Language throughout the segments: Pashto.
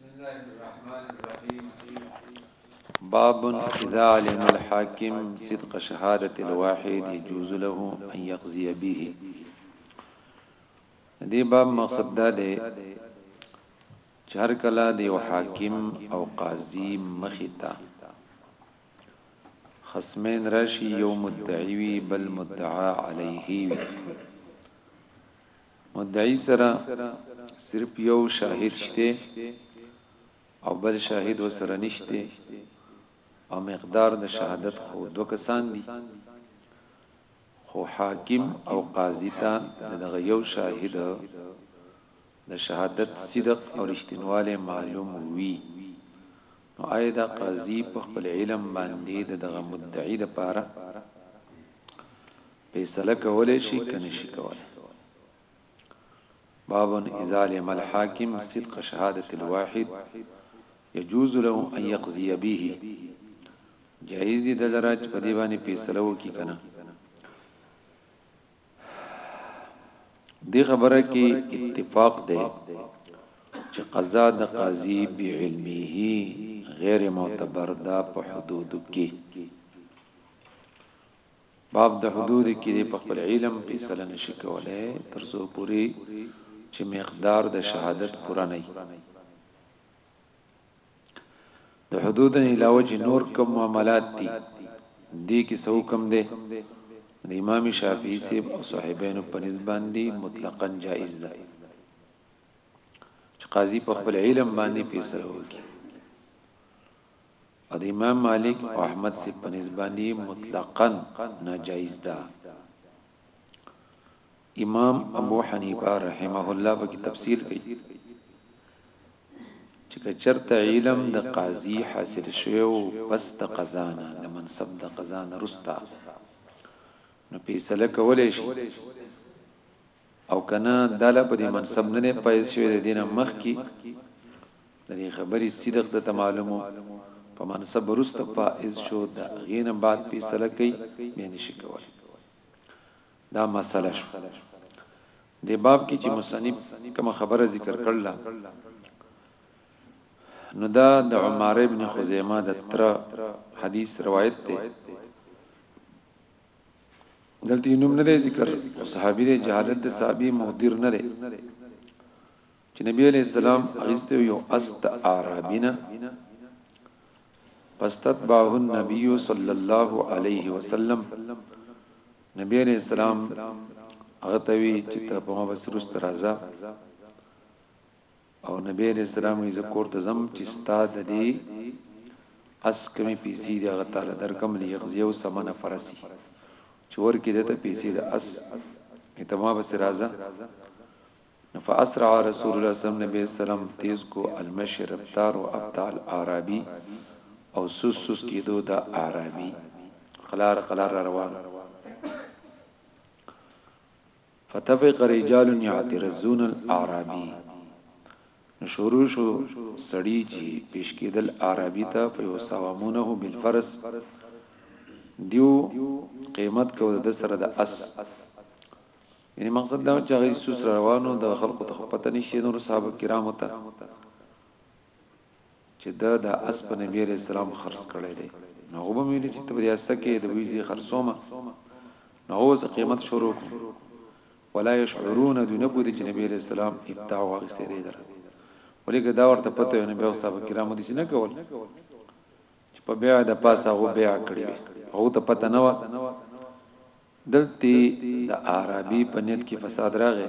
بسم الله الرحمن الرحيم باب اذا علم الحاكم صدق شهادة الواحد يجوز له ان يقضي به دې باب مقصد دا دی چې هر کله دی او حاکم او قاضي مخیتا خصمین راشي یو مدعی وی بل مدعا علیه وی مدعی سره صرف یو شاهد شته او بل شاهد وسره نشته او مقدار د شهادت خو دو کسان دي خو حاکم او قاضی ته دغه یو شاهد د شهادت صدق او رښتینواله معلوم وي نو آیا دا قاضی په خپل علم باندې دغه مدعی د پاره فیصله کولای شي که نشي کولای باب اذا علم الحاکم صدق شهادت الواحد يجوز له ان يقضي به جائز دي د لراج په دی باندې فیصله وکي کنه دی خبره کې اتفاق ده چې قضا د قاضي به علمه غیر معتبر ده په حدود کې باب د حدود کې دی په خپل علم فیصله نشي کولای تر څو پورې چې مقدار د شهادت پوره نه د حدود نه علاوه چې نور کوم معاملات دي دې کې څو کم دي د امام شافعي سیب او صاحبینو په نسبت دي مطلقاً جائز ده چې قاضي په خپل علم باندې فیصله وکړي او د امام مالک او احمد صیب په نزد باندې مطلقاً ناجایز ده. امام ابو حنیفه رحمه الله په کې تفصیل کوي چې که چرته علم د قاضي حاصل شوی او پس د قضا نه د منصب د قضا نه رستا نو فیصله کولای شي او کنه دا لا په دې منصب نه دی پايز شوی د دې نه مخکي د دې خبري صدق د تمعلوم و په منصب وروسته پايز شو د غې نه بعد فيصله کوي بیا نشي کولی دا مسله شو د باب کې چې مصنف کوم خبره ذکر کړل نو دا د عمر ابن خزیمه د تر حدیث روایت ته دلته نوم نه ذکر صحابي دی جهالت د صحابي مقدر نه دی چې نبی عليه السلام اغسته یو است عربینا فاستتبعه النبي صلى الله عليه وسلم نبی عليه السلام هغه ته وی چې ته په ما بسرست راځه او نبی علیہ السلام یې زکور ته زم چې ستا د دې اس کمی پیسې دی هغه تعالی درکم لیغزی او سمن فرسی چې ورکې دته پیسې د اس اتما بس راځه فاسرع رسول الله صلی الله علیه وسلم تیز کو المشی رفتار او ابطال عربی او سوس سوس کېدو د عربی خلار خلار روان فطفق رجال يعترضون الاعرابي نو شروع شو سړی چې پیش کېدل عربي ته په یو سوامونه بالفرس دیو قیمت کو د سره د اس یعنی مقصد دا چې هغه سوس روانو د خلکو ته پته نشي نور صاحب کرامو ته چې ده دا اس په نبي عليه السلام خرڅ کړی دی نو هغه به مې ویلي چې ته به دې اسه کې د ویزې خرڅومه نو هغه ورسه قیمت شروع کړي ولا يشعرون دوی نه پوهېږي چې نبي عليه السلام ابتاع واغستې دی در ولیکه دا ورته پته وي نبي او صحابه کرامو دې نه کول چې په بیا د پاسه هغه بیا کړی او ته پته نه و دلته د عربي په نیت کې فساد راغی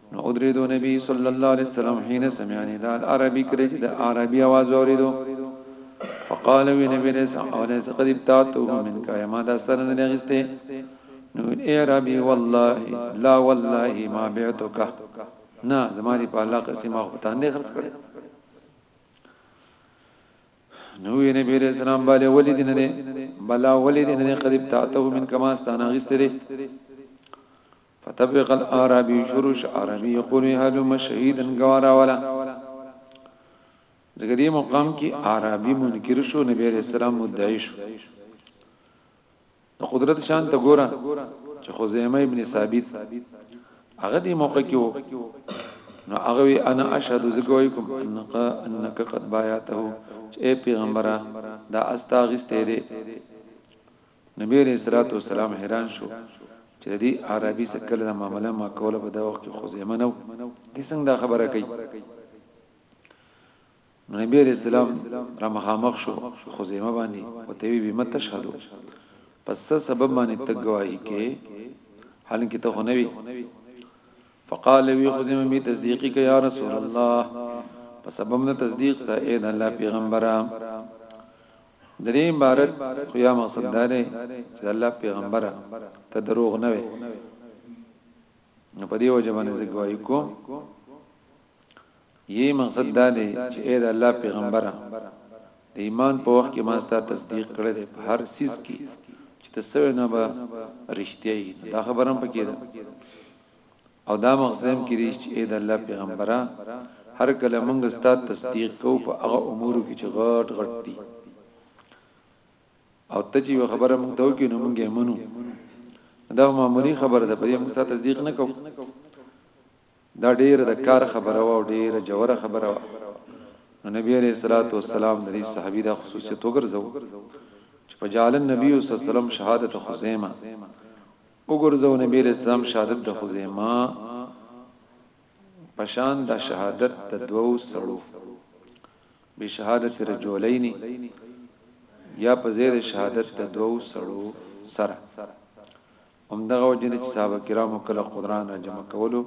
نو ادريدو نبي صلی الله عليه وسلم حين سمع نداء العربي کله چې د عربي आवाज واوريدو فقال وي نبي عليه السلام اولئک قد ابتعته منك يا ما داستر نه لغسته نو اي عربي والله لا والله ما بعتك نه زماري په الله قسم او پتان دي خرڅ کړي نو وی نبی علیہ السلام باندې ولید نه دي بلا ولید نه دي قد ابتعته من کما استانغستری فطبق الاعرابی شروع شه عربی یقول هلم شهیدا گوارا ولا ځکه دې مقام کې عربی منکر شو نبی علیہ السلام مدعی شو د قدرت شان ته ګوره چې خزیمه ابن ثابت هغه دې موقع کې وو نو هغه انا اشهد ذکویکم انک انک قد بایاته چې پیغمبره دا استاغسته دې نبی علیه الصلاة والسلام حیران شو چې د دې اعرابي سره کله د معامله ما کوله په دا وخت کې خزیمه نو دې څنګه دا خبره کوي نبی علیہ السلام را مخامخ شو خزیمه باندې او ته وی بما تشهدو پس سبب باندې ته گواہی کې حالانکه ته نه وی فقال وی خزیمه می تصدیقی ک یا رسول الله پس سبب نه تصدیق ته اې د الله پیغمبره درې عبارت خو یا مقصد دا دی چې الله پیغمبره ته دروغ نه وي نو په دې وجه باندې زه گواہی کوم یی مقصد دا دی چې اې د الله پیغمبره د ایمان په وخت کې ما ستا تصدیق کړی دی په هر سیس کې چې ته سوي نه به رښتیا دا خبرم پکې ده او دا مقصدم کیدیش چی ای د الله پیغمبره هر کله مونږ ستا تصدیق کوو په هغه امورو کی چی غټ غټ دی او ته چی یو خبره مونږ ته وکی نو مونږ یې منو دا معمولی خبره ده په دې مونږ ستا تصدیق نه کوو دا ډیره د کار خبره او ډیره جوره خبره وه نو نبی علیہ الصلوۃ والسلام د دې صحابي د خصوصیت وګرځو چې په جعل النبي صلی الله علیه وسلم شهادت خزیمه وګرځو نبی علیہ السلام شهادت د خزیمه پشان د شهادت د دوو سړو به شهادت رجولین یا په زیر شهادت د دوو سړو سره هم دغه وجنه چې صاحب کرامو کله قران را جمع کولو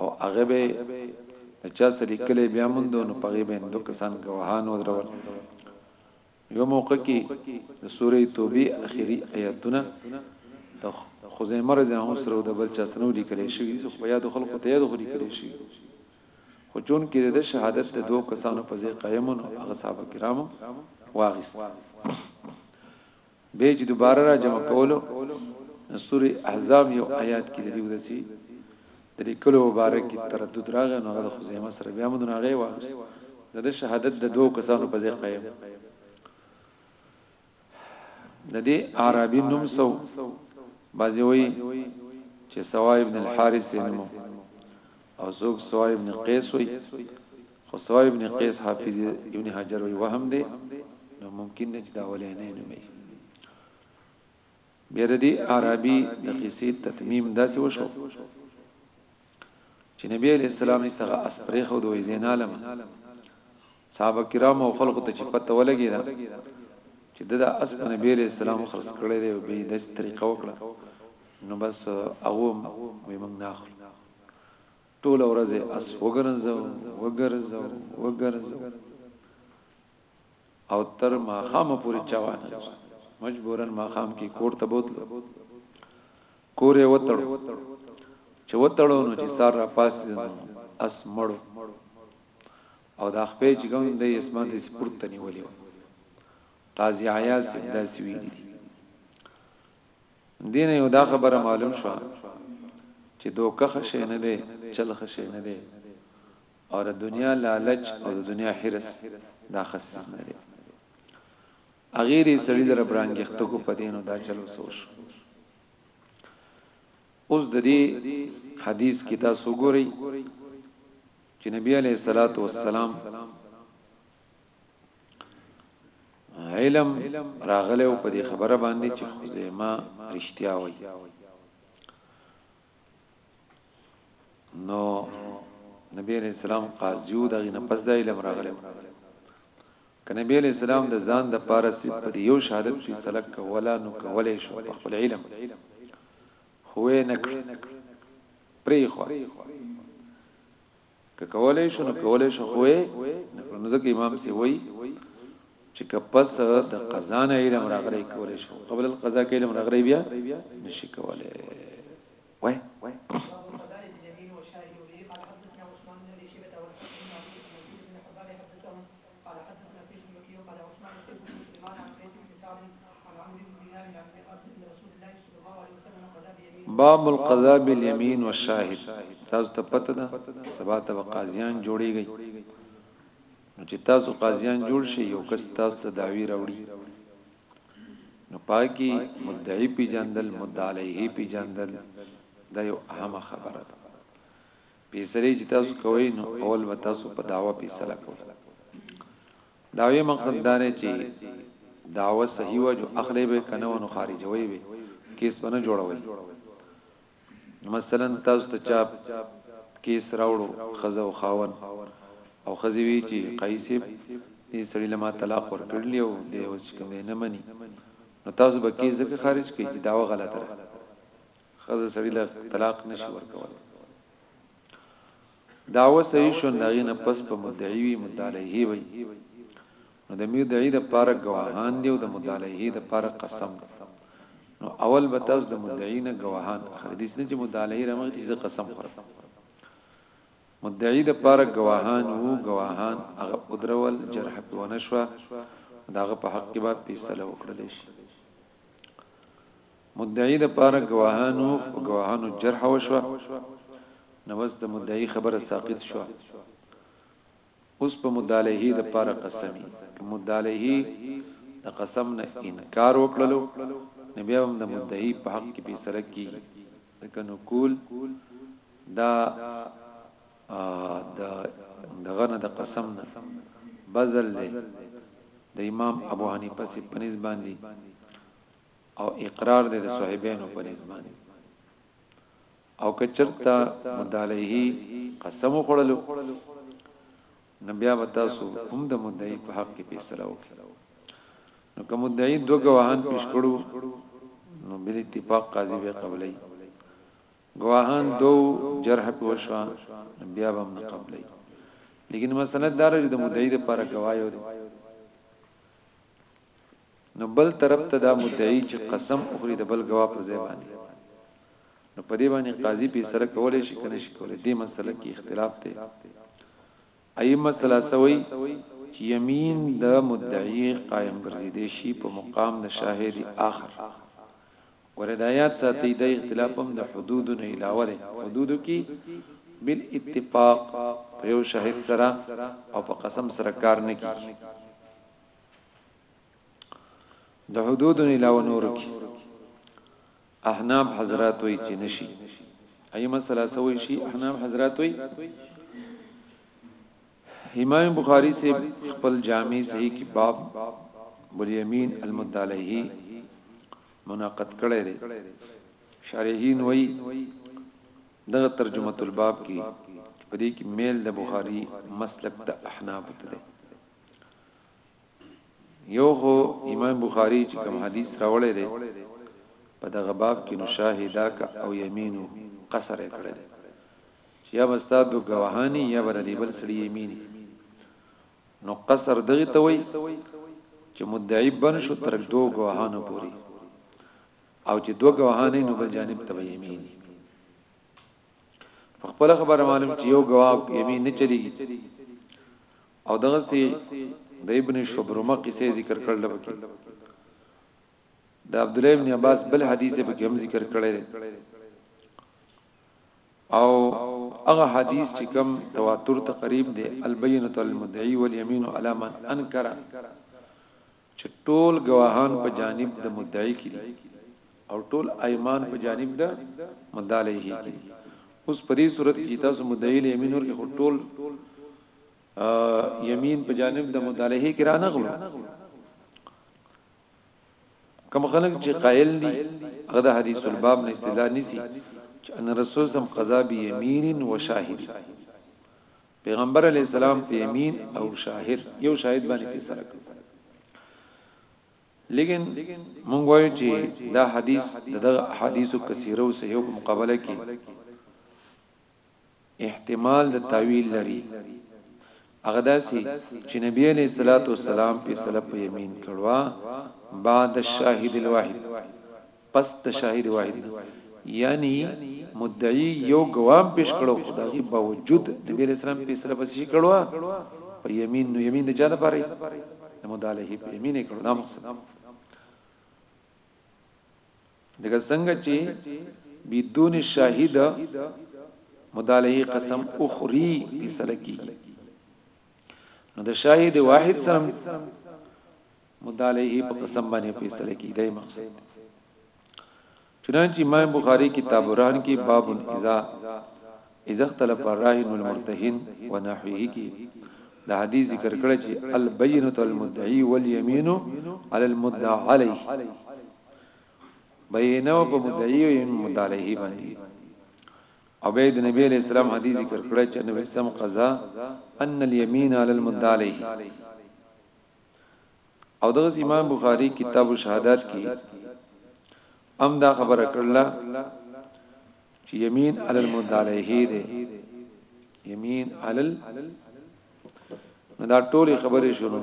او هغه به چا سره کله بیا مونږ نو پغې به دوه کسان گواهان ودرول یوه موقع کې د سورې توبې اخري ایتونه د خزیمه رضی الله عنه سره د بل چا سره لیکل شوی دي خو یاد خلکو ته یاد خو لیکل شوی خو چون کې د شهادت د دوه کسانو په ځای قائمون هغه صحابه کرامو واغست به چې دوباره را جمع کولو سورې احزاب یو آیات کې دی ودسی د لیکلو په باره کې تردد راغی نو هغه د خزیمه سره بیا مونږ نه غي واغست د د شهادت د دوو کسانو په ځای قائم د دې عربي نوم سو بازی وی چې سوا ابن الحارث نوم او زوګ سوا ابن قیس وی خو سوا ابن قیس حافظ ابن حجر وی وهم دی نو ممکن نه چې دا ولې نه نومي بیا د دې اعرابي د قصې تتمیم داسې وشو چې نبی علیہ السلام یې څنګه اسپریخ او دوی زینالم صحابه کرام او خلکو ته چې پته ولګی دا چې د اسب نبی علیہ السلام خرڅ کړی دی او به د طریقه وکړه نو بس هغه وي موږ نه اخلو ټول ورځ اس وګرځو وګرځو وګرځو او تر ماښامه پورې چا وانه لوست. مجبوراً ماښام کې کور ته بوتلو. کور یې وتړو. چې وتړو نو چې سهار راپاڅېدو نو اس مړ و او دا خپې چې کوم دی اسمان داسې پورته نیولې وه. قاضي عیاض صاحب داسې ویلي دي. دې نه یو دا خبره معلوم شوه چې دوکه ښه شی نه دی، چل ښه شی نه دی او د دنیا لالچ او د دنیا حرس دا خصیص نه دی اغیری سړی لره برانګښت کو پدینو دا چلو سوش اوس د دې حدیث کې تاسو ګورئ چې نبی علیہ الصلات والسلام علم راغله او په دې خبره باندې چې خزیمه رښتیا وایي نو نبی علیہ السلام قاضیو دا غینه پس دا علم راغلی که نبی علیہ السلام د ځان د پاره سی پر یو شهادت فی سلک ولا نو کولې شو په خپل علم خو نه پری خو که کولای شو نو کولای شو خو نو ځکه امام سی وای چې که پس د قضا نه علم راغلی کولای شو قبل القضا کې علم راغلی بیا نشي کولای وای قال حدثنا قيس الوكيع قال عثمان الشيخ بن سليمان عن قيس بن سعد عن عمرو بن دينار عن ابن عباس ان رسول الله صلى الله عليه وسلم قضى بيمين باب القضاء باليمين والشاهد تاسو ته پته ده سبا ته قاضيان جوړيږي نو چې تاسو قاضيان جوړ شي یو کس تاسو ته داوی راوړي نو پاکي مدعي پی جاندل مدعي علیه پی جاندل دا یو اهم خبره ده فیصلې چې تاسو کوئ نو اول به تاسو په دعوه فیصله کوئ دعوې مقصد دا دی چې دعوه صحیح و جو اخلې به کنه ونو خارجوي به کیس بنه جوړوي مثلا تاسو ته چا کیس راوړو خزه او خاون او خزی وی چې قیسی دې سړی لما طلاق ورکړلی او دې اوس کوم نه مني نو تاسو به کیس ځکه خارج کړئ چې داوا غلطه ده ښځه سړی له طلاق نشي ورکولای داوه صحیح شو داغه نه پس په مدعی وی مدعلیه وی نو د مدعی د پاره گواهان دی او د مدعلیه د پاره قسم دی نو اول به تاسو د مدعی نه گواهان اخلي دې نه چې مدعلیه رمغ دې قسم خور مدعی د پاره گواهان وو گواهان هغه قدرول جرح په ونشوه داغه په حق کې به فیصله وکړل شي مدعی د پاره ګواهانو په ګواهانو جرح وشو نو بس د مدعی خبره ساقط شو اوس په مدعلیه د پاره قسمی که مدعلیه د قسم نه انکار وکړلو نبی هم د مدعی په حق کې فیصله کی د کنو کول دا د دغه نه د قسم نه بذل دی د امام ابو حنیفه سی په نسبت باندې او اقرار دی د صاحبینو په نسبت باندې او کچرتا مدالعه قسم خوړلو نبیا وتاسو هم د مدعی په حق کې فیصله وکړي نو کوم مدعی دو گواهان پیش کړو نو بل اتفاق قاضي به قبلې ګواهان دو جرح په وشوا بیا به نه قبلې لیکن مسله دار چې د مدعی د پر گوايو دي نو بل طرف ته دا مدعی چې قسم اخري د بل گواه پر ځای باندې نو په دې باندې قاضي به سره کولای شي کنه شي کولای دې مسله کې اختلاف دی ائمه ثلاثه وایي چې یمین د مدعي قایم ګرځیدی شي په مقام د شاهد آخر ګوره دا یاد ساتئ دا اختلاف هم د حدود نه علاوه ده حدود کې بالاتفاق په یو شاهد سره او په قسم سره کار نه کیږي د حدود نه علاوه نور کې احناف حضرات وای چې نشي ائمه ثلاثه وای شي احناف حضرات وای امام بخاری سے خپل جامع صحیح کی باب بلیمین المدعلیه مناقض کړی دی شارحین وای دغه ترجمه الباب کې په دې کې میل د بخاری مسلک د احناف ته دی یو خو امام بخاری چې کوم حدیث راوړی دی په دغه باب کې نو شاهداک او یمینو قصر یې کړی چې یا بستا دو گواهانی یا بر دی بل سړي یمینی نو قصر دغه ته وای چې مدعی بن شو تر دو گواهانو پوری او چې دو گواهانی نو بل جانب ته یمینی خپل خبره معلوم چې یو گواه یمین نه چلیږي او دغسې د ابن شبرمه قصه ذکر کړل پکې د عبد الله ابن عباس بل حدیث به هم ذکر کړی دی او هغه حدیث چې کوم تواتر ته قریب دی البینۃ المدعی والیمین علی من انکر چې ټول ګواهان په جانب د مدعي کې دي او ټول ایمان په جانب د مدعی علیه کې دي اوس په دې صورت کې تاسو مدعی له یمین ورکه ټول یمین په جانب د مدعی علیه کې را نغلو کم خلک چې قائل دي هغه د حدیث الباب نه استدلال نسی چې ان رسول سم قضا به یمین و شاهد پیغمبر علیه السلام په یمین او شاهد یو شاهد باندې فیصله کړ لیکن مونږ وایو چې دا حدیث دغه حدیثو کثیره او صحیح په مقابله کې احتمال د تعویل لري هغه داسي چې نبی عليه الصلاه والسلام په سلف یمین کړوا بعد الشاهد الواحد پس د شاهد واحد نه یعنی مدعی یو ګوام پیش کړو خدای باوجود نبی اسلام په سره پس شي کړو په یمین نو یمین د چا نه پاره د مداله په یمین کړو دا مقصد دغه څنګه چې بدون شاهد مداله قسم اخری فیصله کیږي نو د شاهد واحد سره مدعا علیه په قسم باندې فیصله کیږي دای مقصد چنانچه امام بخاری کتاب الرهن کې باب اذا اذا اختلف الراهن والمرتهن ونحوه کې دا حدیث ذکر کړی چې البینه المدعی والیمین علی المدعى علیه بینه په مدعی او مدعی علیه باندې او بيد نبی علیہ السلام حدیث ذکر کړی چې نبی سم قضا ان الیمین علی المدعی علیه او دغه امام بخاری کتاب الشهادات کې ام دا خبره کړله چې یمین علی المدعلیه ده یمین علی دا ټول خبرې شروع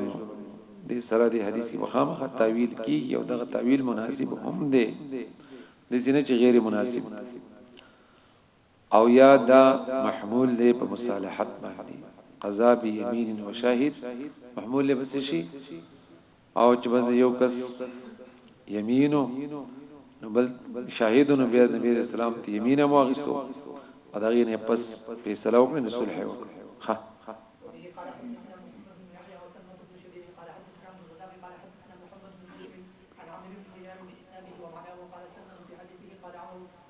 دي سره دي حدیثي مخامه تعویل کی یو دغه تعویل مناسب هم ده د ځینې چې غیر مناسب او یا دا محمول دی په مصالحت باندې قضا به یمین و شاهد محمول له بس شي او چې بس یو کس یمینو نو بل شاهدونو بیا د نبی اسلام ته یمینه مو اغستو او دا غینه پس فیصله وکړي نو صلح وکړي ها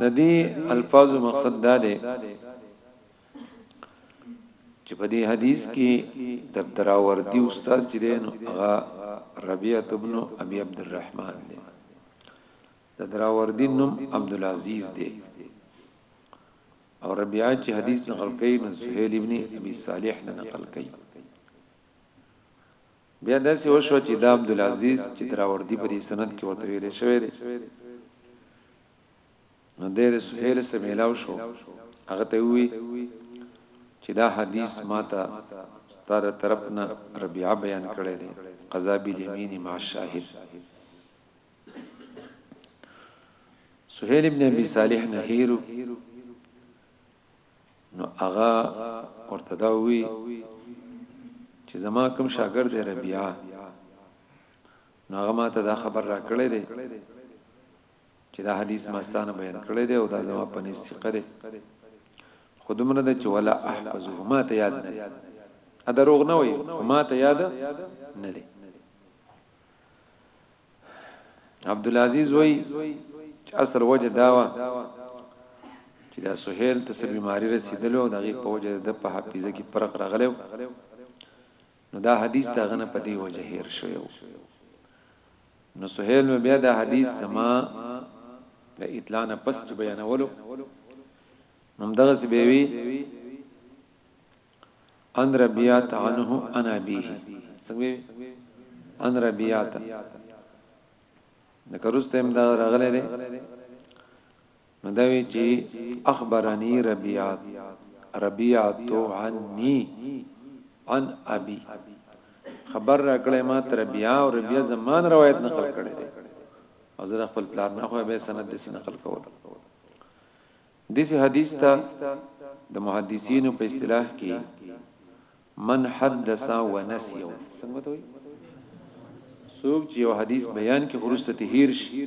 د دې الفاظو مقصد دا دی چې په دې حدیث کې د دراوردی استاد چې دی نو هغه ربيعه ابن ابي عبد الرحمن دی د دراوردی نوم عبد العزيز دی او ربيعه چې حدیث نقل کوي نو سهيل ابن ابي صالح نه نقل کوي بیا داسې وشوه چې دا عبدالعزیز چې دراوردي په دې سند کې ورته ویل شوی دی نو دی د سهیل سره میلاو شو هغه ته وی چې دا حدیث ماته ستاره طرفنا ربيعه بیان کړی دی قضا بالیمین مع الشاهد سهیل ابن ابي صالح نهیر نو هغه ورته دا وی چې زما کوم شاګرد دی ربيعه نو هغه ماته دا خبر را کړی دی چې دا حدیث ماستانه بیان کړی دی او دا زما په نسخه دی خودمره د چې ولا احفظه ما ته یاد نه ا دروغ نه وي ما ته یاد نه دی عبد العزيز وای چې اصل وجه داوا چې دا سهيل ته سر بیماری رسیدلو دغه په وجه د په حافظه کې فرق راغلو نو دا حدیث دا غنه په دی وجه هیر شوی نو سهيل مې بیا دا حدیث سما د اطلاع نه پس بیانولو هم دغه سی بیوی ان ربيعت عنه ان ابيه څنګه ان ربيعت نکرست هم دا راغله ده نو دا وی چې اخبرني ربيعت ربيعت عني عن ابي خبر را کړې ما تر بیا او بیا زمان روایت نقل کړې او زه خپل پلان نه خو به سند دې نقل کوم دسې حديث ته د محدثينو په اصطلاح کې من حدث ونسي وي څنګه ته وي څوک چې یو حدیث بیان کې خروسته تهیر شي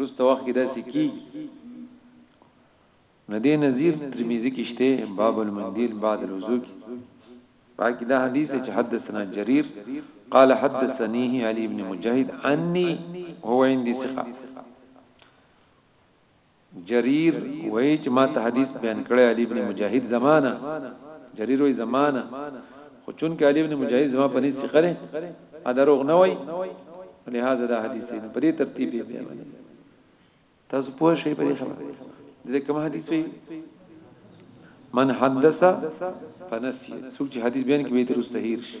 رسته وخت کې داسې کی ندی نذیر ترمذی کې شته باب المندیل بعد الوضو کې باقي دا حدیث چې حدثنا جرير قال حدثنيه علي بن مجاهد عني هو عندي ثقه جرير وایي چې ما ته حدیث بیان کړی علي ابن مجاهد زمانه جرير وایي زمانه خو چون کې علي ابن مجاهد زما په نس خره ا دروغ نه وایي لہذا دا حدیث نه په دې ترتیب یې بیان تاسو پوه شئ په دې خبره دې کوم حدیث وایي من حدث فنسي څوک چې حدیث بیان کوي تر استهیر شي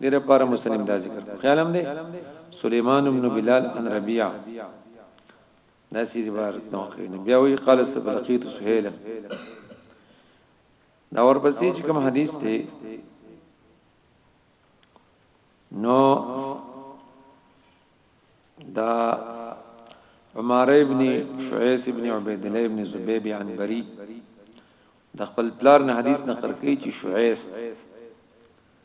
دې لپاره مسلم دا ذکر کړ خیال هم دی سليمان بن بلال ان ربيع ناسی بار نو کړی نو بیا وی قال سبلقیت سهیل دا ورپسې چې کوم حدیث دی نو دا عمر ابن شعیس ابن عبید الله ابن زبیب عن بری د خپل پلار نه حدیث نقل کوي چې شعیس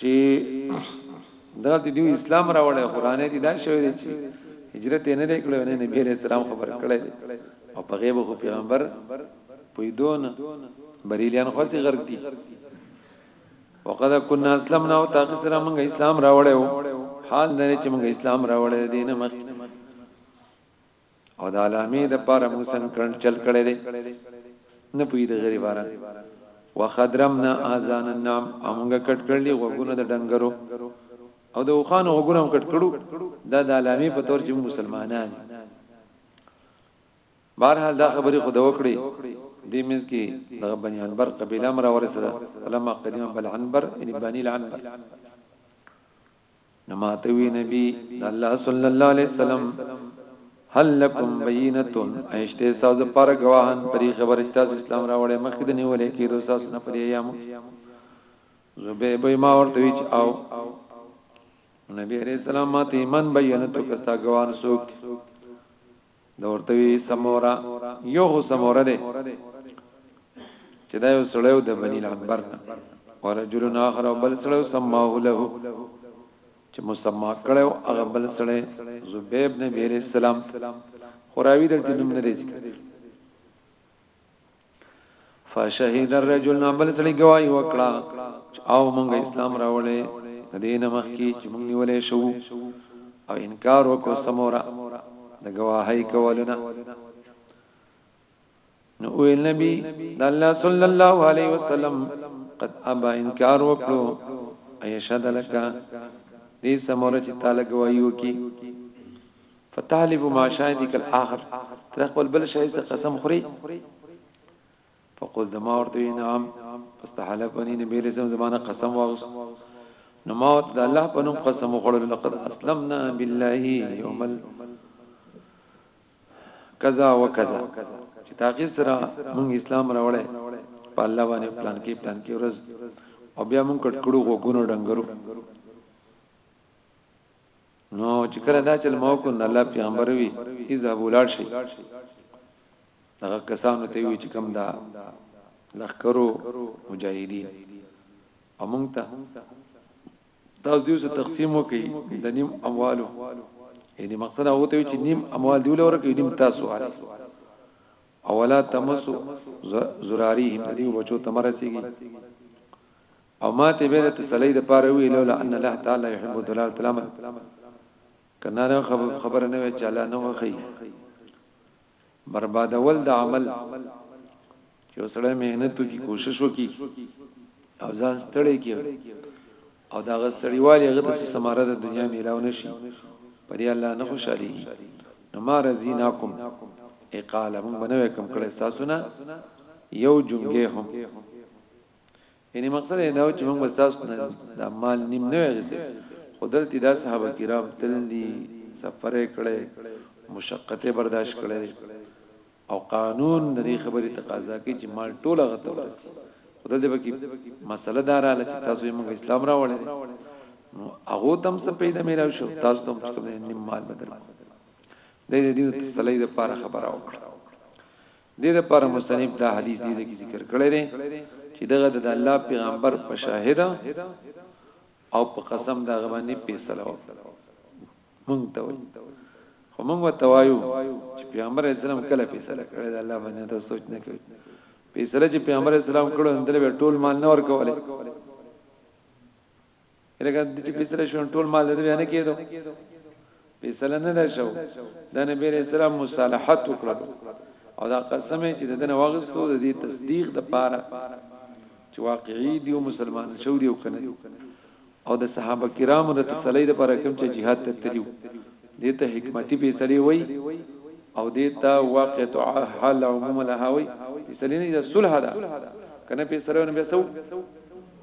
چی دا د دوی اسلام راوړی قران دی دا شوی دی چی هجرت نه دی کړو نه نبی علیہ السلام خبر کړی او په غیب خو پیغمبر پویدون بریلیان خو سی غرق دي وقد كنا اسلمنا او تاسو سره موږ اسلام راوړیو حال نه چې موږ اسلام راوړی دینه مخ او د علامه د پاره مو څنګه چل کړي دي نه پوي د غریبانه وخدرمنا اذان النعم امغه کټ کړلی غوګونه د ډنګرو او د وخانو غوګونه کټ کړو دا د علامه په تور چې مسلمانان بهرحال دا خبرې خود وکړي دې مز کې د بني انبر قبيله مرا ورسره فلما قدم بل انبر ان بني العنبر نو ماته وی نبی د الله صلی الله علیه وسلم هل لکم بینتون ایشته ساز پر گواهان پری خبر اشتاس اسلام راوړې مخکې د نیولې کې دوساس نه پرې ایام زبې به ما ورته ویچ او نبی علیہ السلام ماته من بینتو کستا گواهان سوک نو ورته وی سمورا یو خو سمورا دی چې دا یو سړیو د بنی العنبر نه ورجل اخر او بل سړیو سماه له چې مسما کړو هغه بل سړی زبیب نبی علیہ السلام خوراوی دلته نوم نه دی ذکر فشهد الرجل نو بل سړي گواہی وکړه او مونږ اسلام راوړې د دین مخ کې چې مونږ نیولې شو او انکار وکړو سمورا د گواهی کولونه نو او نبی د الله صلی الله علیه وسلم قد ابا انکار وکړو ایشهد لك دې سمورا چې تعالی گواہی وکړي فتحلف ما شاهدك الاخر تر خپل بل شاهد څخه قسم خوري فقلت ما ورته نعم فاستحلفني نبي لسم زمانه قسم واغس نو ما ورته الله په نوم قسم وخړل لقد اسلمنا بالله يوم ال... کذا وکذا چې تاکي سره موږ اسلام راوړې په الله باندې پلان کې پلان کې ورځ او بیا موږ کټ کړو غوګونو ډنګرو نو چې کله دا چل مو کو نه الله پیغمبر وی اذهب ولار شي هغه کسانو ته وی چې کوم دا لخرو مجاهدین امونته دا دیو څه تقسیم وکي د نیم اموالو یعنی مقصد هغه ته چې نیم اموال دی لور کې نیم تاسو علی اولا تمسو زراریهم دی بچو تمرسیږي او ما ته به د تسلی د پاره وی لولا ان الله تعالی يحب الدلال السلام کنا نه خبر نه وی چې الله نه وخی برباد ول د عمل چې سره مهنت کی کوشش وکي او ځان ستړي کی او دا غستړیوالي هغه ته سماره د دنیا میلاو نشي پر الله نه خوشالي نو ما رزیناکم اقاله مونږ بنوي کم کړه تاسو نه یو جمله هم یعنی مقصد دا و چې موږ به تاسو نه د مال نیم نه وغسته خدل تی دا صحابه کرام تل دي سفر کړي مشقت برداشت کړي او قانون د دې خبرې تقاضا کوي چې مال ټوله غته ورسي خدل دې بکی مسله دار اله چې تاسو یې موږ اسلام راوړل نو هغه تم څه پیدا میرا شو تاسو تم څه نیم مال بدل دې دې تسلی د پاره خبره وکړه دې لپاره مصنف دا حدیث دې کې ذکر کړی دی چې دغه د الله پیغمبر په شاهد او په قسم دا غوانی پیسلو مونږ ته وایي خو مونږ وتوایو چې پیغمبر اسلام کله پیسله کړی دا الله باندې ته سوچ نه کوي پیسله چې پیغمبر اسلام کړو اندل به ټول مال نه ورکول لکه چې پیسره شو ټول مال دې نه کېدو پیسره نه شو د نبی رسول الله مصالحت وکړو او دا قسم چې دنه وغستو د دې تصدیق د پاره چې واقعي دی مسلمان شو دی او کنه او د صحابه کرامو د تسلی د پاره کوم چې jihad ته تلو دې ته حکمتي پیسره وای او دې ته واقعي حال عموما لهوي پیسره نه د صلح ده کنه پیسره نه بیسو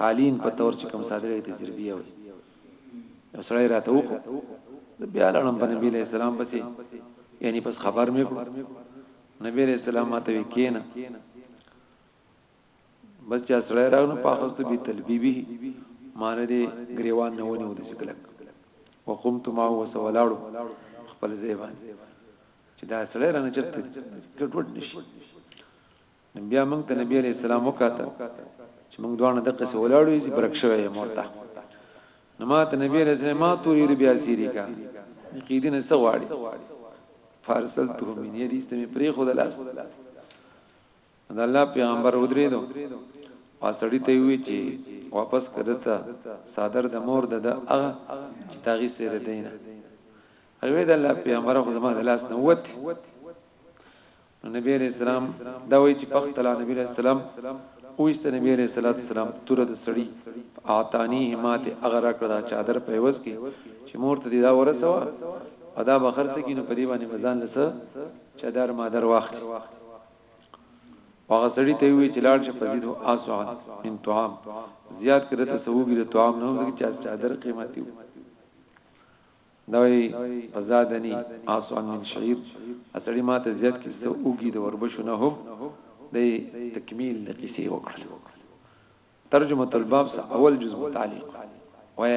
قالین په تور چې کوم صادرې د زربیه وي یو سړی راته وکړو زه بیا لاړم په نبی علیہ السلام پسې یعنی پس خبر مې کو نبی علیہ السلام ماته وکینا بس چې سړی راغنو پاخستو به تلبیبی مان دې گریوان نه ونیو د شکل وقمت ما هو سولاړو خپل زیبان چې دا سړی رانه چرته ګډوډ نشي نو بیا موږ ته نبی علی السلام وکاته چې موږ دوه نه دقه سي ولاړو چې برک شوی یم ورته نو ما ته نبی علی السلام ما توري ربي اسيري کا قیدنه سواړي فارسلته من یدی استمه پری خود لاس دا الله پیغمبر ودرې دو واسړی ته وی چې واپس کړتا صادر د مور د هغه چې تاغي سره دینه هغه د الله پیغمبر خو زما د لاس نه وته نو نبی علیه السلام دا وایي چې پختلا نبی علیه السلام اویست نبی علیه الصلاة والسلام توره د سړی اعطانیه ماته هغه راکړه دا چادر په عوض کې چې مور ته دا ورسوه او دا به خرڅ کینو په دی باندې بزان لسه چادر مادر واخلي هغه سړی ته وی چې لاړ شه فزید او اسع من طعام زیات کړه ته سوګی د طعام نه ځکه چې چادر قیمتي دوی فزادنی آسو ان من شعیر اسړی ماته زیات کی سو اوګی د وربشو نه هم دی تکمیل د قصې وکړل ترجمه الباب سه اول جز متعلق وای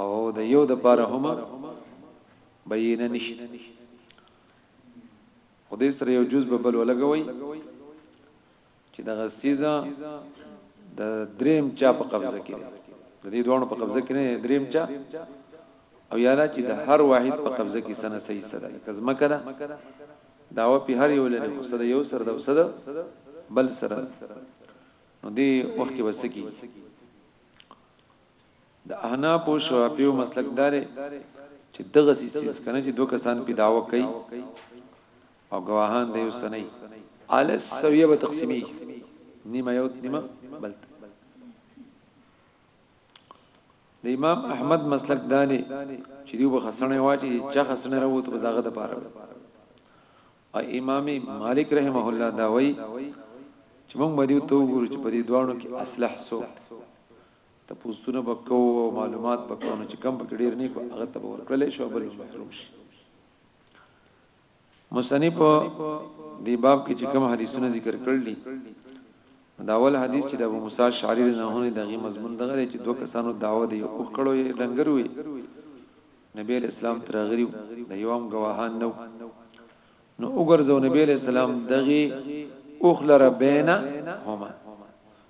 او د یو د پاره هم بینه نشته خو دې سره یو جز به بل ولګوي چې د غسیزه د دریم چا په قبضه کې د دې دوه په قبضه کې نه دریم چا او یالا چې د هر واحد په قبضه کې سنه صحیح سره کزما کړه داوا په هر یو لنه مصد یو سره د وسد بل سره نو دی وخت کې وسکی د احنافو او شوافیو مسلک دا دی چې دغه څه څه کنه چې دوه کسان په داوا کوي او گواهان دی وسنی ال سویه به تقسیمی نیمه یو نیمه بل د امام احمد مسلک دا دی چې دیو به خسنه واچي چې خسنه راوته په داغه د پاره او امام مالک رحمه الله دا وایي چې موږ باندې ته وګورو چې په دې دوانو کې اصلح سو تپوسونه به کوو او معلومات به کوو چې کم پکې ډیر نه کو هغه ته به ورکړل شو بل محروم شي مصنف دی باب کې چې کوم حدیثونه ذکر کړل دي دا اول حدیث چې د ابو موسی شعری نه هونه دغه مضمون دغه چې دوه کسانو داوا دی او کړو یې لنګر وي نبی اسلام تر غری د یوم گواهان نو نو وګرځو نبی اسلام دغه اوخلره بینه هما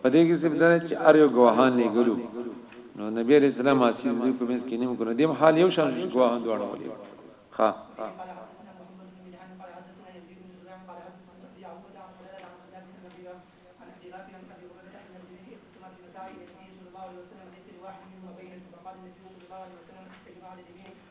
په دې کې صرف دا چې ار یو ګواهان لګلو نو نبی علیہ السلام اسی دوی په منځ کې نیم کړو دیم حال یو شان چې ګواهان دواړه ولې ها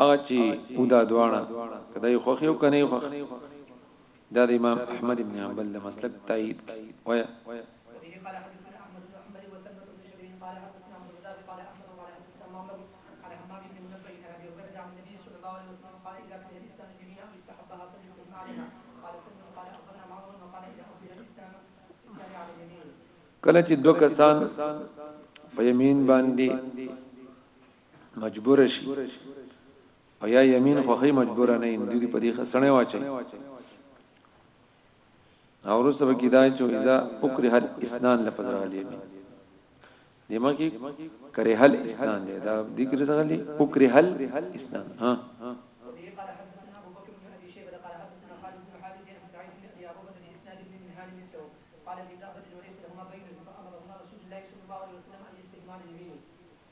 هغه چې ودا دواړه کدی خوخ یو کني خوخ دا د امام احمد ابن حنبل د مسلک تایید وای کله چې دوه کسان په یمین باندې مجبور شي او یا یمین خو خی مجبور نه ان دوی په دې خسنه واچي او رسو کې دا چې اذا اکره الاسنان لفظ راغلی یمین دمه کې کره هل اسنان دی دا ذکر راغلی اکره هل اسنان ها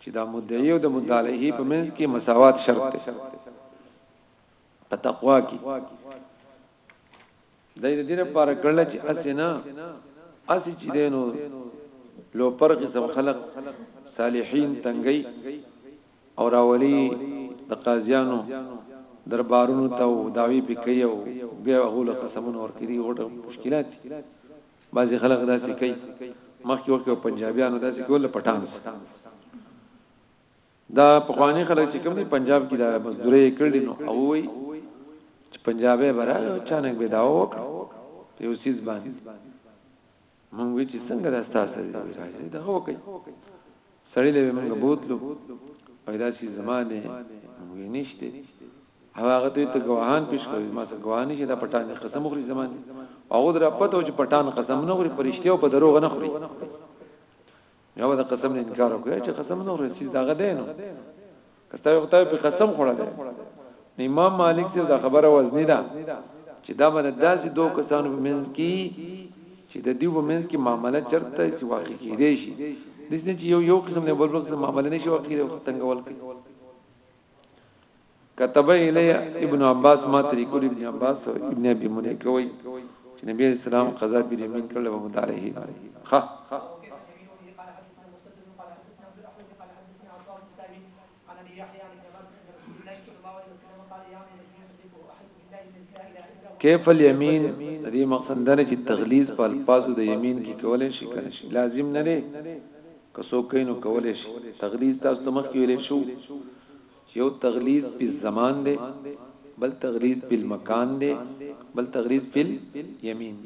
چې دا مدعی او د مدعی علیه په منځ کې مساوات شرط دی په تقوا کې د دې دینه پر کړل چې اسنه اسی چې دینو لو پر قسم خلق صالحین تنګي او راولي د قاضیانو دربارونو ته او داوی پکې او بیا هغه قسمونه ورکړي او مشکلات بعضی خلک داسې کوي مخکې وخت او پنجابیانو داسې کول پټان سره دا پخوانی خلک چې کوم دی پنجاب کې دا مزدوري کړل نو او وي چې پنجابي برا چانک به دا وک په اوسیز باندې مونږ چې څنګه دا ستاسو دی راځي دا وکي سړی له موږ بوتلو وای دا سي زمانه موږ نشته او هغه دوی ته ګواهان پیش کوي ما سره ګواهان نشي دا پټان قسم خوري زمانه هغه در پته چې پټان قسم نه خوري پرشته او په دروغ نه خوري یو دا قسم نه انکار وکړي چې قسم نه خوري سي داغه دینو کته یو کته په قسم خوړل امام مالک ته دا خبره وزنی ده چې دا باندې داسې دوه کسانو په منځ کې چې د دې په منځ کې معاملې چرته سی واقع کیدې شي د دې چې یو یو قسم نه بل بل قسم معاملې نشي واقع کیدې او تنګول کوي كتب الي ابن عباس ما طريق ابن عباس ابن ابي مليكه وي چې نبی اسلام قضا بن يمين کړل په مدارهي باندې ها قال مسدد قال حدثنا عبد الاحوص قال حدثنا عطاء بن ثابت عن ابي يحيى عن ابن عباس ان رسول الله صلى الله عليه وسلم قال يا من لم يصدقه احد بالله الذي لا اله الا هو كيف اليمين دې مقصد دا چې تغلیظ په الفاظو د یمین کې کولای شي کنه شي لازم نه دی که څوک کینو کولای شي تغلیظ تاسو ته مخکې ویل شو یو تغلیظ په زمان دی بل تغلیظ په مکان دی بل تغلیظ په یمین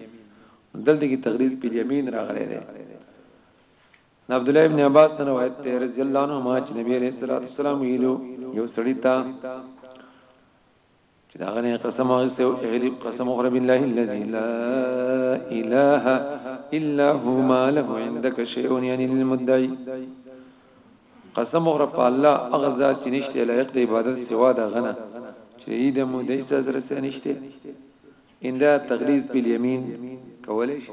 دلته کې تغلیظ په یمین راغلی دی د عبد الله ابن عباس نه روایت دی رضی الله عنهما چې نبی عليه الصلاه والسلام ویلو یو سړی ته چې دا غنه قسم واغسته او اهلی قسم اخر بالله الذي لا اله الا هو ما له عندك شيء يعني للمدعي قسم اخر په الله اغزا چې نشته لایق د عبادت سوا دا غنه چې د مدعي سره سره نشته انده تغلیظ په یمین کولای شي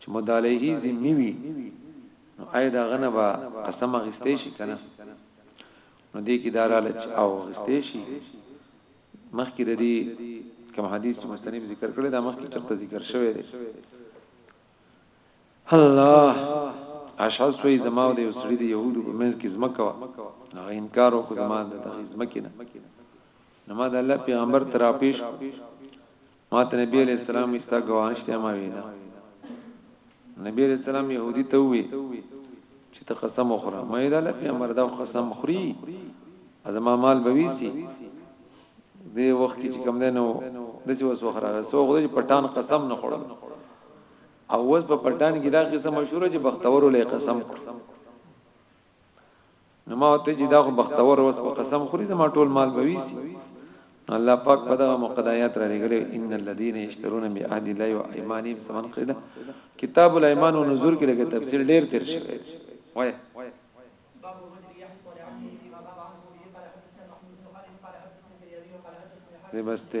چې مدعليه ذمي وي نو اي دا غنه به قسم غستې شي کنه نو دې کې داراله چې او غستې شي مخکې د دې کوم حدیث چې مستنیب ذکر کړی دا مخکې چرته ذکر شوی دی الله اشعص وی زما او د یوسړي د يهودو په منځ کې زمکه وا هغه انکار وکړ زما د زمکه نه نو ما د الله پیغمبر تراپیش ماته نبی علیه السلام وی ستا ګواهان شته ما وی نه نبی علیه السلام يهودي ته وی چې ته قسم وخوره مې دا له پیغمبر دا قسم خوري ازما مال بويسي دې وخت کې کوم دی نو د څه وسو خره سو غوډه پټان قسم نه خورل او وز په پټان کې دا قسم مشهور چې بختور له قسم خور نو ما ته چې دا خو بختور اوس په قسم خوري زما ټول مال به ویسي الله پاک په دغه مقدایات را لګل ان الذين يشترون بعهد الله وايمانهم ثمن قليلا کتاب الايمان ونذور کې لګه تفسیر ډیر تیر شوی وای دی بس ته